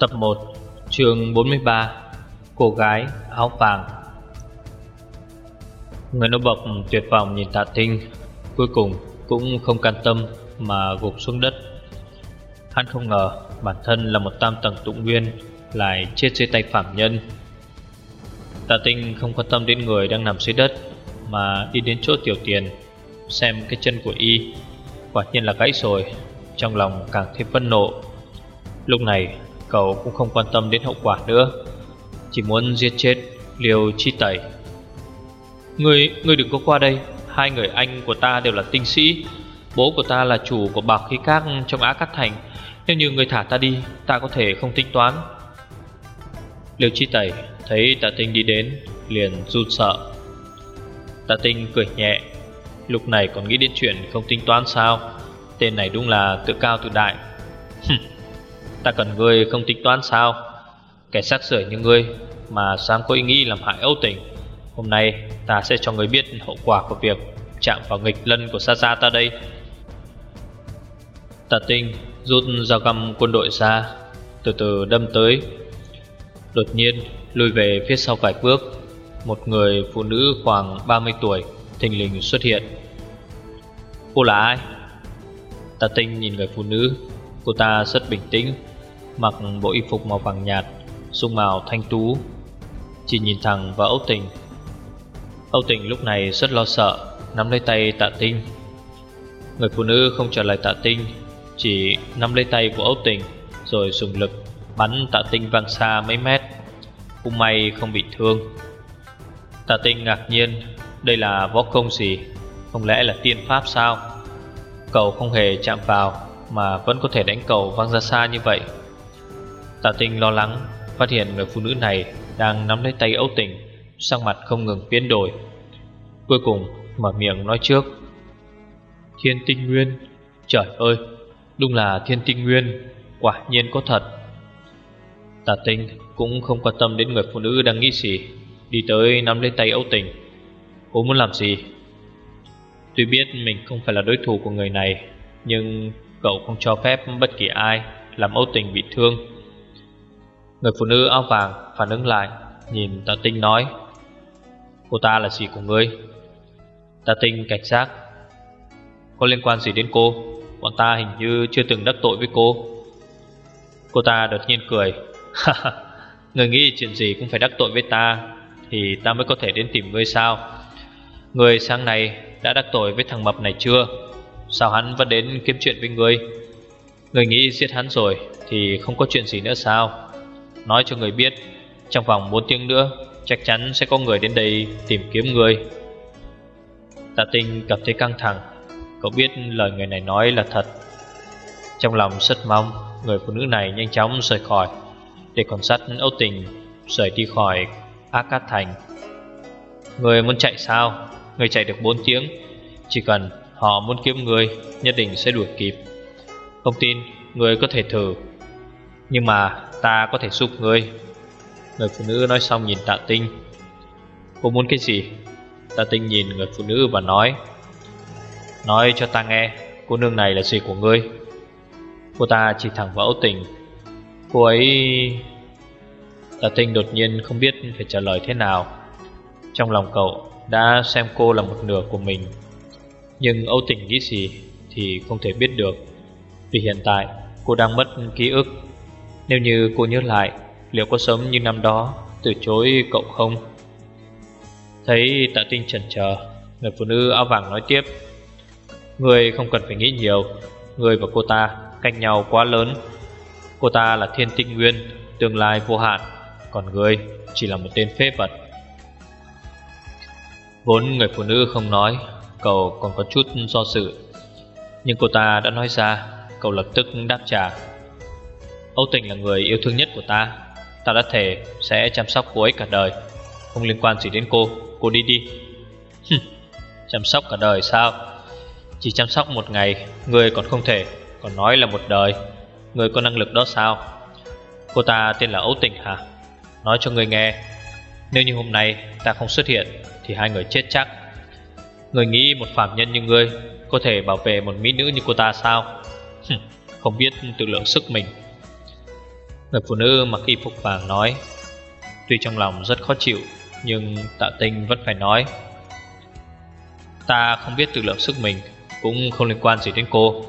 Tập 1 chương 43 Cô gái áo vàng. Người nô bộc tuyệt vọng nhìn tạ tinh Cuối cùng cũng không can tâm mà gục xuống đất. Hắn không ngờ bản thân là một tam tầng tụng nguyên, Lại chết dưới tay phạm nhân. Tạ tinh không quan tâm đến người đang nằm dưới đất, Mà đi đến chỗ tiểu tiền, Xem cái chân của y. Quả nhiên là gãy rồi, Trong lòng càng thêm phẫn nộ. Lúc này cậu cũng không quan tâm đến hậu quả nữa. Chỉ muốn giết chết Liêu Chi Tẩy. Người, người đừng có qua đây. Hai người anh của ta đều là tinh sĩ. Bố của ta là chủ của bạc khí các trong Á Cát Thành. Nếu như người thả ta đi Ta có thể không tính toán. Liêu Chi Tẩy thấy tạ tinh đi đến Liền run sợ. Tạ tinh cười nhẹ. Lúc này còn nghĩ đến chuyện không tính toán sao? Tên này đúng là tự cao tự đại. Ta cần ngươi không tính toán sao? Kẻ xác sửa như ngươi Mà dám có ý nghĩ làm hại Âu Tình, Hôm nay ta sẽ cho ngươi biết hậu quả của việc Chạm vào nghịch lân của Sa xa ta đây. Tà tinh rút dao găm quân đội ra, Từ từ đâm tới. Đột nhiên, lùi về phía sau vài bước, Một người phụ nữ khoảng 30 tuổi, Thình lình xuất hiện. Cô là ai? Tà tinh nhìn người phụ nữ, Cô ta rất bình tĩnh. Mặc bộ y phục màu vàng nhạt, Dung màu thanh tú. Chỉ nhìn thẳng vào Âu Tình Âu Tình lúc này rất lo sợ, Nắm lấy tay tạ tinh. Người phụ nữ không trả lời tạ tinh, Chỉ nắm lấy tay của Âu Tình Rồi dùng lực bắn tạ tinh văng xa mấy mét. Cũng may không bị thương. Tạ tinh ngạc nhiên, Đây là võ công gì? Không lẽ là tiên pháp sao? Cầu không hề chạm vào Mà vẫn có thể đánh cầu văng ra xa như vậy. Tạ tinh lo lắng, Phát hiện người phụ nữ này Đang nắm lấy tay Âu Tình Sang mặt không ngừng biến đổi. Cuối cùng, mở miệng nói trước. Thiên tinh nguyên, Trời ơi, Đúng là thiên tinh nguyên, Quả nhiên có thật. Tạ tinh cũng không quan tâm đến người phụ nữ đang nghĩ gì, Đi tới nắm lấy tay Âu Tình. Cô muốn làm gì? Tuy biết mình không phải là đối thủ của người này, Nhưng cậu không cho phép bất kỳ ai Làm Âu Tình bị thương. Người phụ nữ áo vàng phản ứng lại, Nhìn tạ tinh nói, Cô ta là gì của ngươi? Tạ tinh cảnh giác, Có liên quan gì đến cô? Bọn ta hình như chưa từng đắc tội với cô. Cô ta đột nhiên cười Người nghĩ chuyện gì cũng phải đắc tội với ta, Thì ta mới có thể đến tìm ngươi sao? Người sáng nay đã đắc tội với thằng mập này chưa? Sao hắn vẫn đến kiếm chuyện với ngươi? Người nghĩ giết hắn rồi Thì không có chuyện gì nữa sao? Nói cho người biết. Trong vòng 4 tiếng nữa, Chắc chắn sẽ có người đến đây tìm kiếm người. Tạ tinh cảm thấy căng thẳng. Cậu biết lời người này nói là thật. Trong lòng rất mong Người phụ nữ này nhanh chóng rời khỏi, Để còn sắt Âu Tình Rời đi khỏi Ác Cát Thành. Người muốn chạy sao? Người chạy được 4 tiếng. Chỉ cần họ muốn kiếm người, Nhất định sẽ đuổi kịp. Không tin người có thể thử. Nhưng mà Ta có thể giúp ngươi. Người phụ nữ nói xong nhìn tạ tinh. Cô muốn cái gì? Tạ tinh nhìn người phụ nữ và nói Nói cho ta nghe, Cô nương này là gì của ngươi? Cô ta chỉ thẳng vào Âu tình. Cô ấy, Tạ tinh đột nhiên không biết phải trả lời thế nào. Trong lòng cậu đã xem cô là một nửa của mình. Nhưng Âu tình nghĩ gì Thì không thể biết được. Vì hiện tại, cô đang mất ký ức nếu như cô nhớ lại, Liệu có sớm như năm đó Từ chối cậu không? Thấy tạ tinh chần chờ, Người phụ nữ áo vàng nói tiếp. Người không cần phải nghĩ nhiều, Người và cô ta cách nhau quá lớn. Cô ta là thiên tinh nguyên, Tương lai vô hạn, Còn người chỉ là một tên phế vật. Vốn người phụ nữ không nói, Cậu còn có chút do dự. Nhưng cô ta đã nói ra, Cậu lập tức đáp trả. Âu Tình là người yêu thương nhất của ta. Ta đã thề sẽ chăm sóc cô ấy cả đời. Không liên quan gì đến cô. Cô đi đi. Chăm sóc cả đời sao? Chỉ chăm sóc một ngày, Người còn không thể, Còn nói là một đời. Người có năng lực đó sao? Cô ta tên là Âu Tình hả? Nói cho người nghe. Nếu như hôm nay ta không xuất hiện, Thì hai người chết chắc. Người nghĩ một phạm nhân như ngươi Có thể bảo vệ một mỹ nữ như cô ta sao? Không biết tự lượng sức mình. Người phụ nữ mặc y phục vàng nói, Tuy trong lòng rất khó chịu, Nhưng tạ tinh vẫn phải nói, Ta không biết tự lượng sức mình, Cũng không liên quan gì đến cô.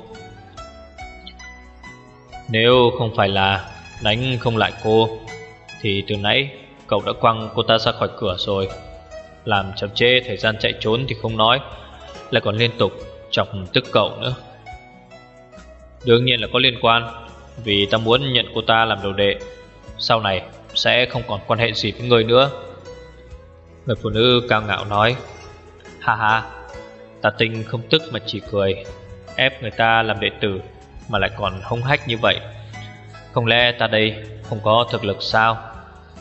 Nếu không phải là đánh không lại cô, Thì từ nãy cậu đã quăng cô ta ra khỏi cửa rồi. Làm chậm chê thời gian chạy trốn thì không nói, Lại còn liên tục chọc tức cậu nữa. Đương nhiên là có liên quan. Vì ta muốn nhận cô ta làm đồ đệ. Sau này sẽ không còn quan hệ gì với người nữa. Người phụ nữ cao ngạo nói. Ha ha, Ta tinh không tức mà chỉ cười, Ép người ta làm đệ tử Mà lại còn hung hách như vậy. Không lẽ ta đây không có thực lực sao?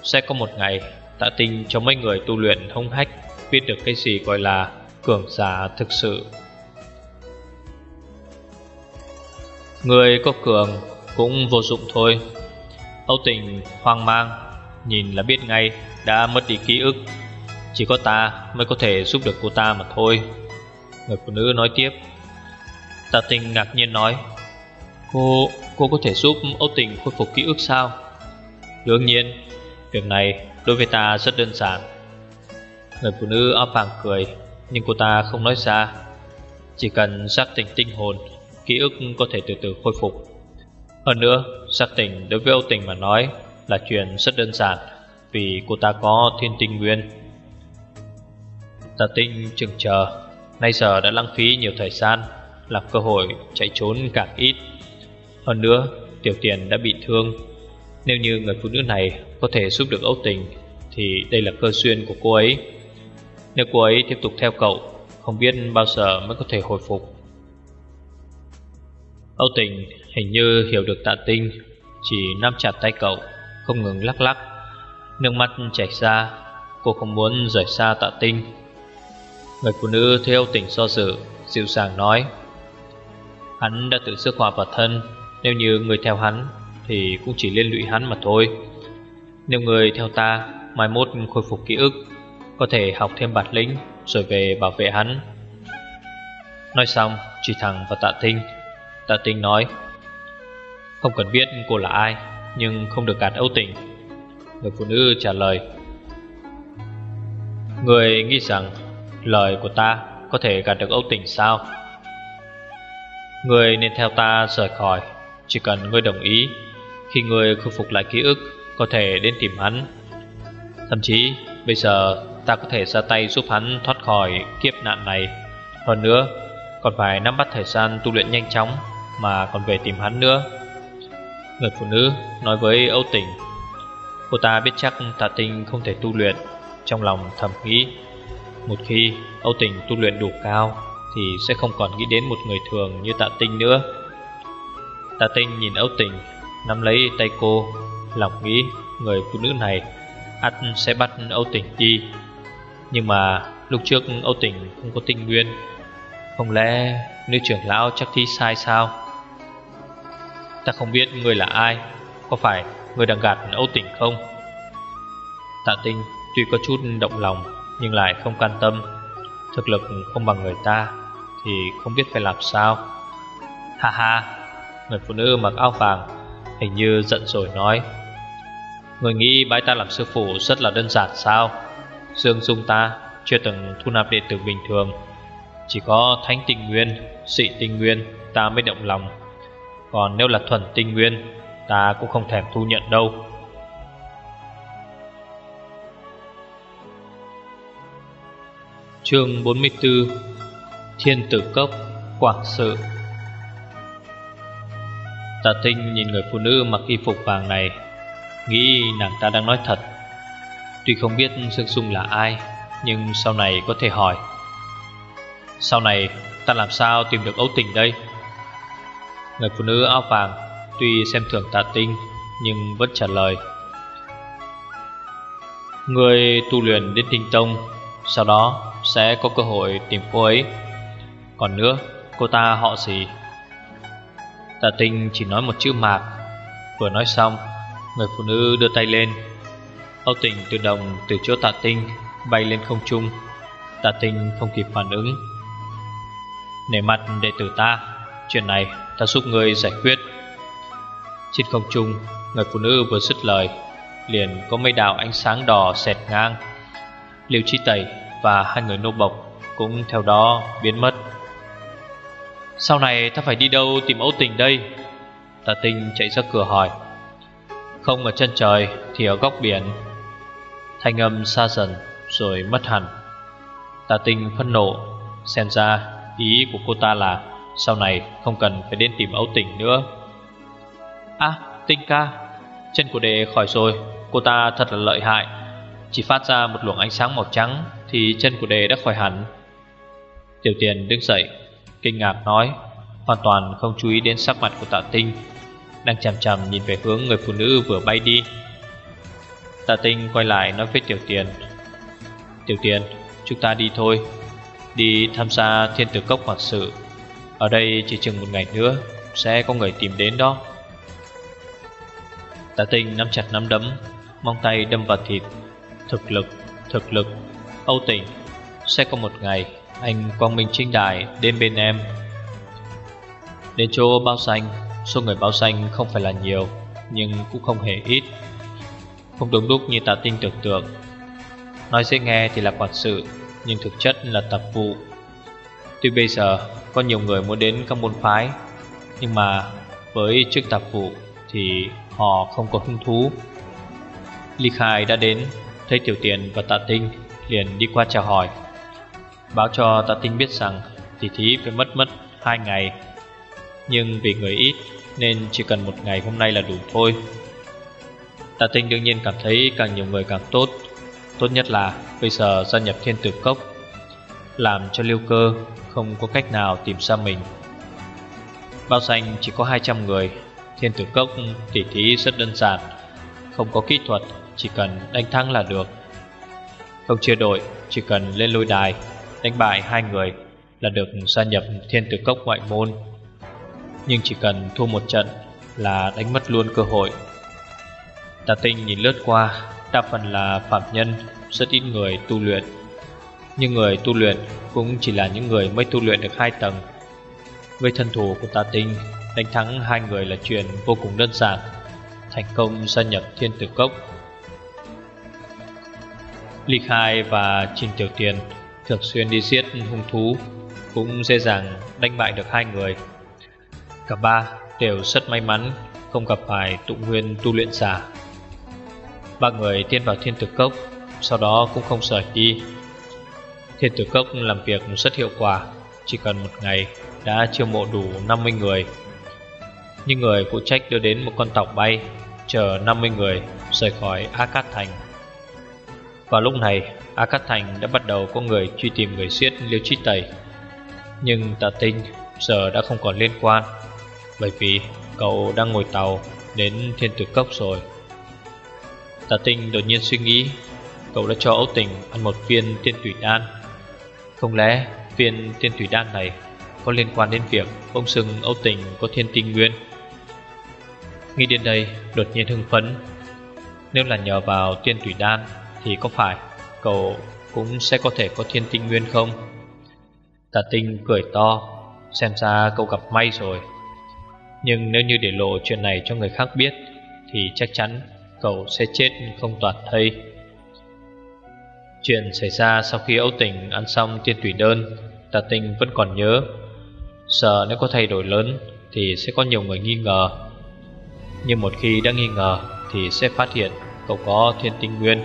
Sẽ có một ngày Tạ tinh cho mấy người tu luyện hung hách Biết được cái gì gọi là cường giả thực sự. Người có cường cũng vô dụng thôi. Âu tình hoang mang Nhìn là biết ngay đã mất đi ký ức. Chỉ có ta mới có thể giúp được cô ta mà thôi. Người phụ nữ nói tiếp. Tạ tình ngạc nhiên nói Cô, cô có thể giúp Âu tình khôi phục ký ức sao? Đương nhiên, việc này đối với ta rất đơn giản. Người phụ nữ áo vàng cười Nhưng cô ta không nói ra. Chỉ cần giác tỉnh tinh hồn Ký ức có thể từ từ khôi phục. Hơn nữa, xác tình đối với Âu tình mà nói Là chuyện rất đơn giản Vì cô ta có thiên tinh nguyên. Tà tinh chừng chờ Nay giờ đã lãng phí nhiều thời gian Làm cơ hội chạy trốn càng ít. Hơn nữa Tiểu tiền đã bị thương. Nếu như người phụ nữ này có thể giúp được Âu Tình Thì đây là cơ duyên của cô ấy. Nếu cô ấy tiếp tục theo cậu Không biết bao giờ mới có thể hồi phục. Âu Tình, hình như hiểu được tạ tinh, Chỉ nắm chặt tay cậu, Không ngừng lắc lắc. Nước mắt chảy ra, Cô không muốn rời xa tạ tinh. Người phụ nữ theo tỉnh so dự, Dịu dàng nói, Hắn đã tự sức hòa vào thân, Nếu như người theo hắn Thì cũng chỉ liên lụy hắn mà thôi. Nếu người theo ta, Mai mốt khôi phục ký ức, Có thể học thêm bản lĩnh Rồi về bảo vệ hắn. Nói xong, chỉ thẳng vào tạ tinh. Tạ tình nói, Không cần biết cô là ai, Nhưng không được gạt âu tình. Người phụ nữ trả lời, Người nghĩ rằng Lời của ta có thể gạt được Âu Tình sao? Người nên theo ta rời khỏi, Chỉ cần ngươi đồng ý. Khi ngươi khôi phục lại ký ức, Có thể đến tìm hắn. Thậm chí, bây giờ ta có thể ra tay giúp hắn thoát khỏi kiếp nạn này. Hơn nữa còn phải nắm bắt thời gian tu luyện nhanh chóng Mà còn về tìm hắn nữa. Người phụ nữ nói với Âu Tình Cô ta biết chắc tạ tinh không thể tu luyện. Trong lòng thầm nghĩ, một khi Âu Tình tu luyện đủ cao Thì sẽ không còn nghĩ đến một người thường như tạ tinh nữa. Tạ tinh nhìn Âu Tình Nắm lấy tay cô, Lòng nghĩ người phụ nữ này ắt sẽ bắt Âu Tình đi. Nhưng mà lúc trước Âu Tình không có tinh nguyên không lẽ nữ trưởng lão chắc thi sai sao? Ta không biết người là ai, Có phải người đang gạt Âu Tỉnh không? Tạ tinh tuy có chút động lòng, nhưng lại không can tâm. Thực lực không bằng người ta, Thì không biết phải làm sao. Ha ha, Người phụ nữ mặc áo vàng Hình như giận rồi nói. Người nghĩ bái ta làm sư phụ rất là đơn giản sao? Dương Dung ta chưa từng thu nạp đệ tử bình thường. Chỉ có thánh tinh nguyên, sĩ tinh nguyên ta mới động lòng. Còn nếu là thuần tinh nguyên Ta cũng không thèm thu nhận đâu. Chương 44 Thiên tử cốc Quảng sự. Tạ tinh nhìn người phụ nữ mặc y phục vàng này Nghĩ nàng ta đang nói thật. Tuy không biết Dương Dung là ai Nhưng sau này có thể hỏi. Sau này, ta làm sao tìm được ấu tình đây? Người phụ nữ áo vàng Tuy xem thường tạ tinh, Nhưng vẫn trả lời. Người tu luyện đến tinh tông, Sau đó sẽ có cơ hội tìm cô ấy. Còn nữa, cô ta họ gì? Tạ tinh chỉ nói một chữ mạc. Vừa nói xong, Người phụ nữ đưa tay lên. Âu tình tự động từ chỗ tạ tinh Bay lên không trung. Tạ tinh không kịp phản ứng. Nể mặt đệ tử ta. Chuyện này ta giúp người giải quyết. Trên không trung, Người phụ nữ vừa dứt lời, Liền có mấy đạo ánh sáng đỏ xẹt ngang. Liêu Chi Tẩy và hai người nô bộc Cũng theo đó biến mất. Sau này ta phải đi đâu tìm ấu tình đây? Tà tinh chạy ra cửa hỏi. Không ở chân trời thì ở góc biển. Thanh âm xa dần rồi mất hẳn. Tà tinh phân nộ Xem ra ý của cô ta là Sau này không cần phải đến tìm ấu Tỉnh nữa. À tinh ca, Chân của đệ khỏi rồi, Cô ta thật là lợi hại. Chỉ phát ra một luồng ánh sáng màu trắng Thì chân của đệ đã khỏi hẳn. Tiểu tiền đứng dậy, Kinh ngạc nói, Hoàn toàn không chú ý đến sắc mặt của tạ tinh, Đang chằm chằm nhìn về hướng người phụ nữ vừa bay đi. Tạ tinh quay lại nói với tiểu tiền Tiểu tiền, Chúng ta đi thôi. Đi tham gia thiên tử cốc hoạt sự. Ở đây chỉ chừng một ngày nữa Sẽ có người tìm đến đó. Tạ tinh nắm chặt nắm đấm Mong tay đâm vào thịt. Thực lực, thực lực Âu tỉnh Sẽ có một ngày Anh quang minh trinh đại đến bên em. Đến chỗ bao xanh Số người bao xanh không phải là nhiều Nhưng cũng không hề ít. Không đúng đúc như tạ tinh tưởng tượng. Nói dễ nghe thì là quản sự. Nhưng thực chất là tập vụ. Tuy bây giờ có nhiều người muốn đến các môn phái, Nhưng mà với chức tập vụ Thì họ không có hứng thú. Ly Khai đã đến, Thấy Tiểu Tiền và Tạ Tinh Liền đi qua chào hỏi. Báo cho Tạ Tinh biết rằng Tỷ thí phải mất mất hai ngày, Nhưng vì người ít Nên chỉ cần một ngày hôm nay là đủ thôi. Tạ Tinh đương nhiên cảm thấy càng nhiều người càng tốt. Tốt nhất là bây giờ gia nhập thiên tử cốc, Làm cho liêu cơ không có cách nào tìm ra mình. Bao xanh chỉ có 200 người, Thiên tử cốc tỉ thí rất đơn giản, Không có kỹ thuật, Chỉ cần đánh thắng là được. Không chia đội, Chỉ cần lên lôi đài, Đánh bại hai người Là được gia nhập thiên tử cốc ngoại môn. Nhưng chỉ cần thua một trận Là đánh mất luôn cơ hội. Tà tinh nhìn lướt qua Đa phần là phạm nhân, Rất ít người tu luyện. Nhưng người tu luyện Cũng chỉ là những người mới tu luyện được hai tầng. Với thân thủ của tà tinh Đánh thắng hai người là chuyện vô cùng đơn giản, Thành công gia nhập thiên tử cốc. Ly Khai và Trình Tiểu Tiền Thường xuyên đi giết hung thú, Cũng dễ dàng đánh bại được hai người. Cả ba đều rất may mắn Không gặp phải tụ nguyên tu luyện giả. Ba người tiến vào thiên tử cốc, Sau đó cũng không rời đi. Thiên tử cốc làm việc rất hiệu quả, Chỉ cần một ngày đã chiêu mộ đủ 50 người. Nhưng người phụ trách đưa đến một con tàu bay, Chờ 50 người rời khỏi A Cát Thành. Vào lúc này A Cát Thành đã bắt đầu có người truy tìm người giết Liêu Chi Tẩy. Nhưng Tạ Tinh giờ đã không còn liên quan, Bởi vì cậu đang ngồi tàu đến thiên tử cốc rồi. Tà tinh đột nhiên suy nghĩ, Cậu đã cho Âu Tình ăn một viên tiên thủy đan. Không lẽ viên tiên thủy đan này Có liên quan đến việc ông sừng Âu Tình có thiên tinh nguyên? Nghĩ đến đây, đột nhiên hưng phấn. Nếu là nhờ vào tiên thủy đan Thì có phải cậu cũng sẽ có thể có thiên tinh nguyên không? Tà tinh cười to, Xem ra cậu gặp may rồi. Nhưng nếu như để lộ chuyện này cho người khác biết Thì chắc chắn cậu sẽ chết không toàn thây. Chuyện xảy ra sau khi Âu Tình ăn xong tiên tủy đơn Tà tình vẫn còn nhớ. Sợ nếu có thay đổi lớn Thì sẽ có nhiều người nghi ngờ. Nhưng một khi đã nghi ngờ Thì sẽ phát hiện cậu có thiên tinh nguyên.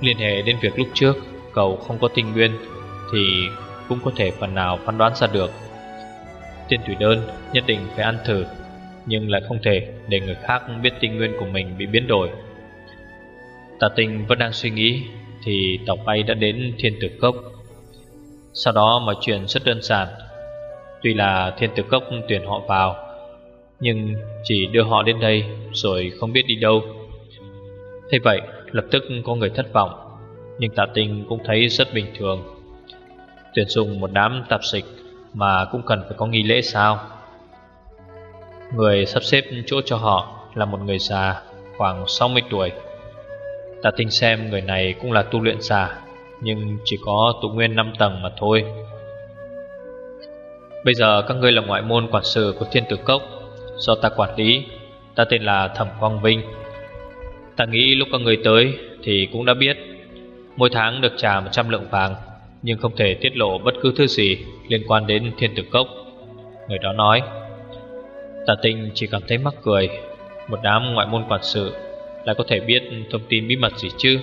Liên hệ đến việc lúc trước Cậu không có tinh nguyên Thì cũng có thể phần nào phán đoán ra được. Tiên tủy đơn nhất định phải ăn thử nhưng lại không thể để người khác biết tinh nguyên của mình bị biến đổi. Tà tinh vẫn đang suy nghĩ thì tàu bay đã đến thiên tử cốc. Sau đó mọi chuyện rất đơn giản. Tuy là thiên tử cốc tuyển họ vào, nhưng chỉ đưa họ đến đây rồi không biết đi đâu. Thế vậy, lập tức có người thất vọng, nhưng tà tinh cũng thấy rất bình thường. Tuyển dụng một đám tạp dịch mà cũng cần phải có nghi lễ sao? Người sắp xếp chỗ cho họ là một người già khoảng 60 tuổi. Ta tinh xem người này cũng là tu luyện giả Nhưng chỉ có tụ nguyên 5 tầng mà thôi. Bây giờ các ngươi là ngoại môn quản sự của thiên tử cốc, Do ta quản lý. Ta tên là Thẩm Quang Vinh. Ta nghĩ lúc các người tới Thì cũng đã biết. Mỗi tháng được trả 100 lượng vàng, Nhưng không thể tiết lộ bất cứ thứ gì Liên quan đến thiên tử cốc. Người đó nói Tạ tinh chỉ cảm thấy mắc cười. Một đám ngoại môn quản sự Lại có thể biết thông tin bí mật gì chứ?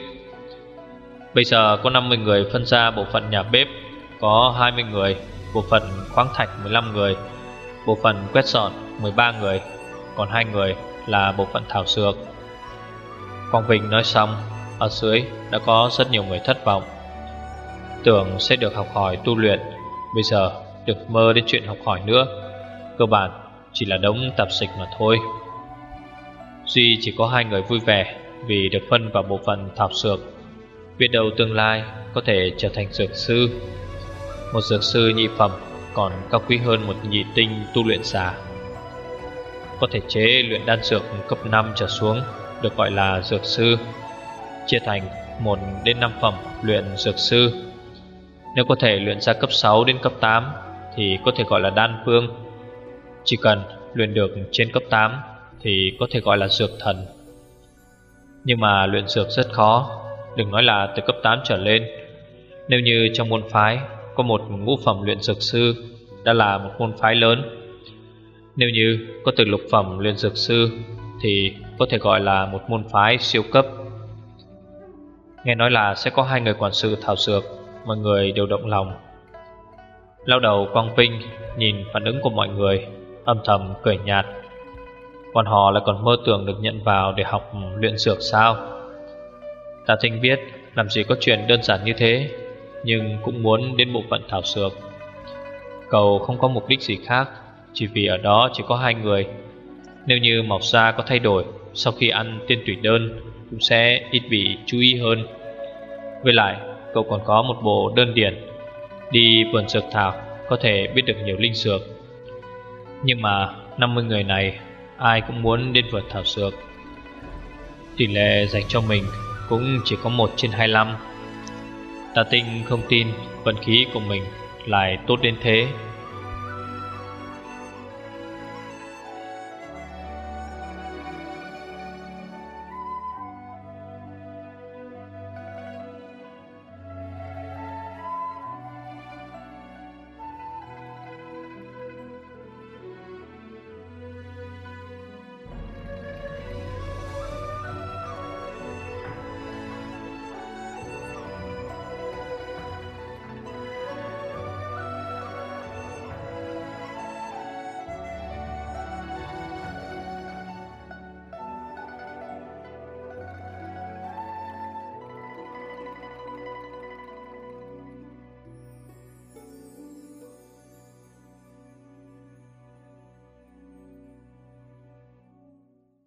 Bây giờ có 50 người phân ra bộ phận nhà bếp, Có 20 người, Bộ phận khoáng thạch 15 người, Bộ phận quét dọn 13 người, Còn hai người là bộ phận thảo dược. Quang Vinh nói xong, Ở dưới đã có rất nhiều người thất vọng. Tưởng sẽ được học hỏi tu luyện, Bây giờ được mơ đến chuyện học hỏi nữa. Cơ bản chỉ là đống tạp dịch mà thôi. Duy chỉ có hai người vui vẻ Vì được phân vào bộ phận thảo dược. Biết đầu tương lai có thể trở thành dược sư. Một dược sư nhị phẩm, còn cao quý hơn một nhị tinh tu luyện giả. Có thể chế luyện đan dược cấp 5 trở xuống, Được gọi là dược sư. Chia thành 1 đến 5 phẩm luyện dược sư. Nếu có thể luyện ra cấp 6 đến cấp 8 Thì có thể gọi là đan phương. Chỉ cần luyện được trên cấp 8 Thì có thể gọi là dược thần. Nhưng mà luyện dược rất khó, Đừng nói là từ cấp 8 trở lên. Nếu như trong môn phái Có một ngũ phẩm luyện dược sư Đã là một môn phái lớn, Nếu như có từ lục phẩm luyện dược sư Thì có thể gọi là một môn phái siêu cấp. Nghe nói là sẽ có hai người quản sự thảo dược, Mọi người đều động lòng. Lao đầu Quang Vinh Nhìn phản ứng của mọi người. Âm thầm cười nhạt. Còn họ lại còn mơ tưởng được nhận vào Để học luyện dược sao? Tạ Thanh biết làm gì có chuyện đơn giản như thế, Nhưng cũng muốn đến bộ phận thảo dược. Cầu không có mục đích gì khác, Chỉ vì ở đó chỉ có hai người. Nếu như màu da có thay đổi, Sau khi ăn tiên tủy đơn Cũng sẽ ít bị chú ý hơn. Với lại, cậu còn có một bộ đơn điển. Đi vườn dược thảo Có thể biết được nhiều linh dược. Nhưng mà 50 người này, Ai cũng muốn đến vượt thảo dược. Tỷ lệ dành cho mình cũng chỉ có 1 trên 25 Tà tinh không tin vận khí của mình lại tốt đến thế.